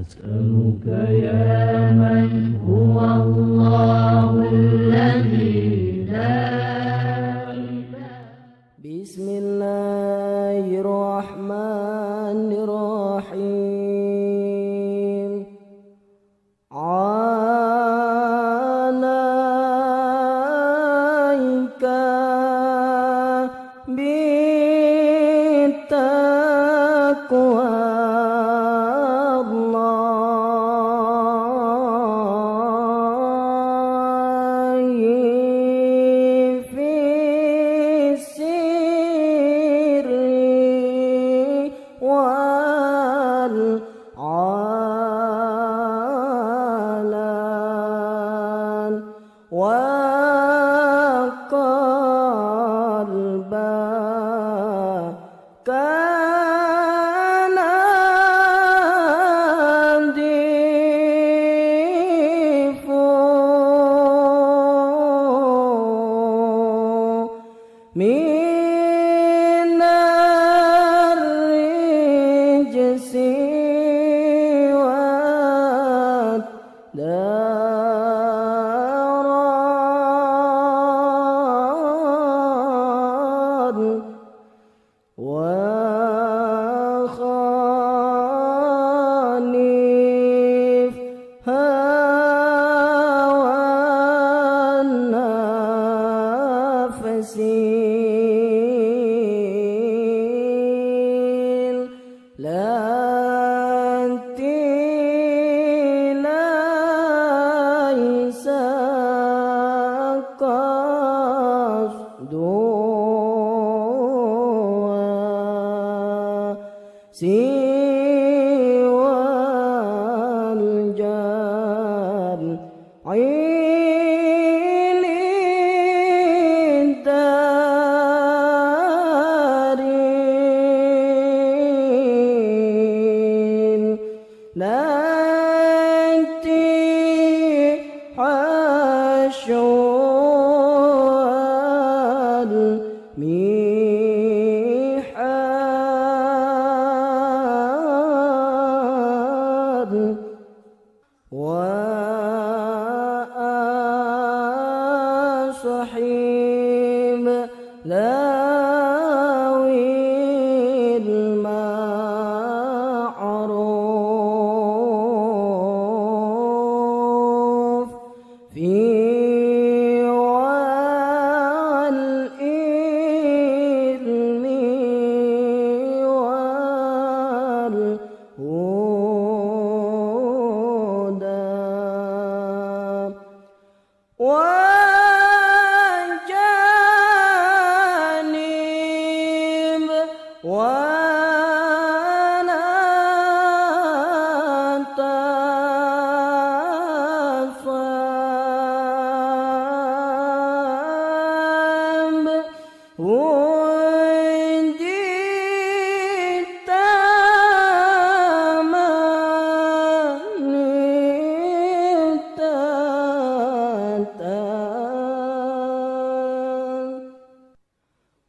نسألك يا من هو الله الذي لا من لا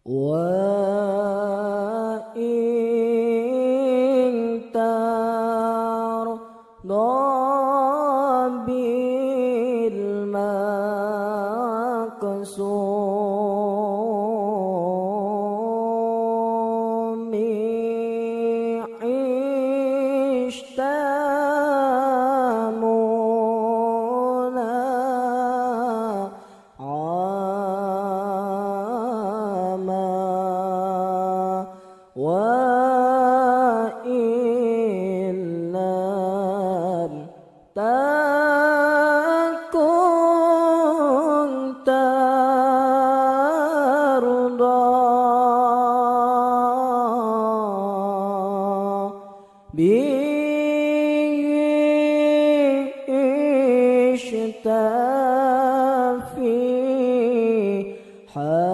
我 به اشتافي حزان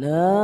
No.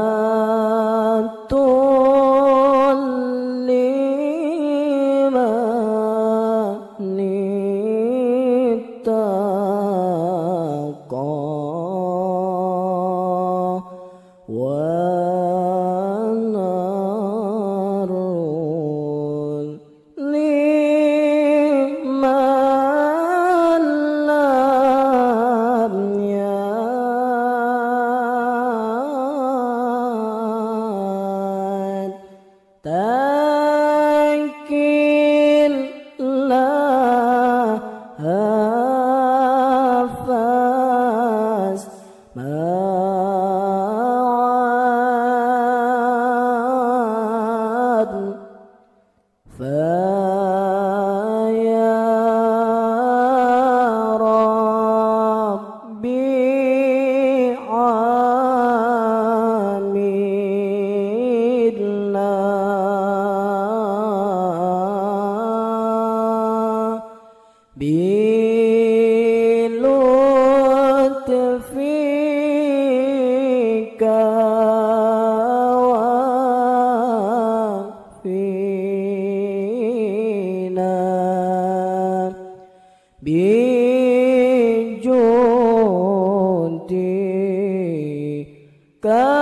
kau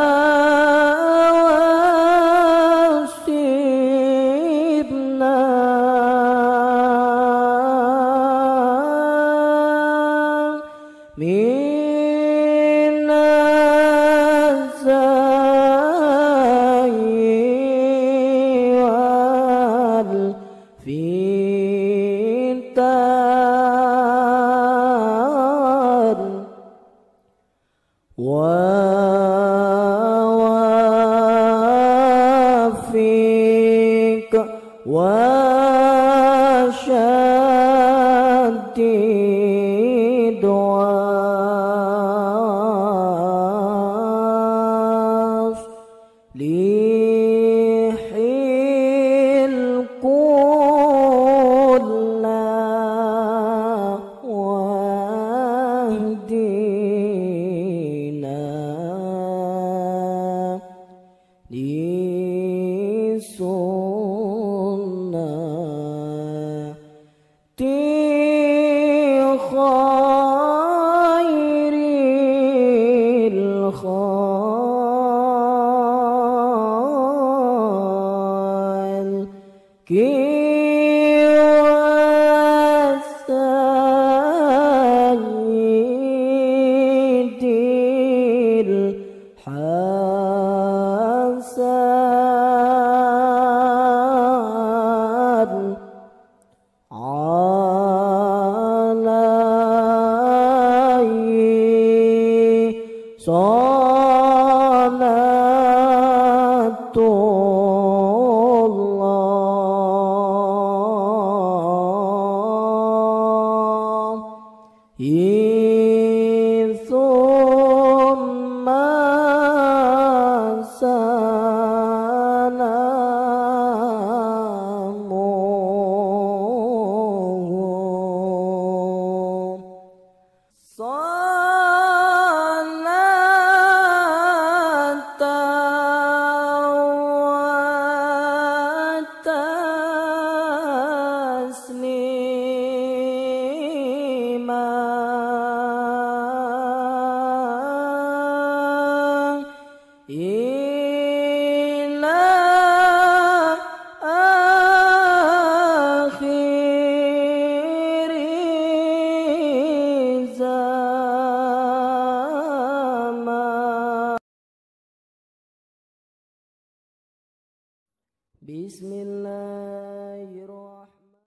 صلاة Yeah.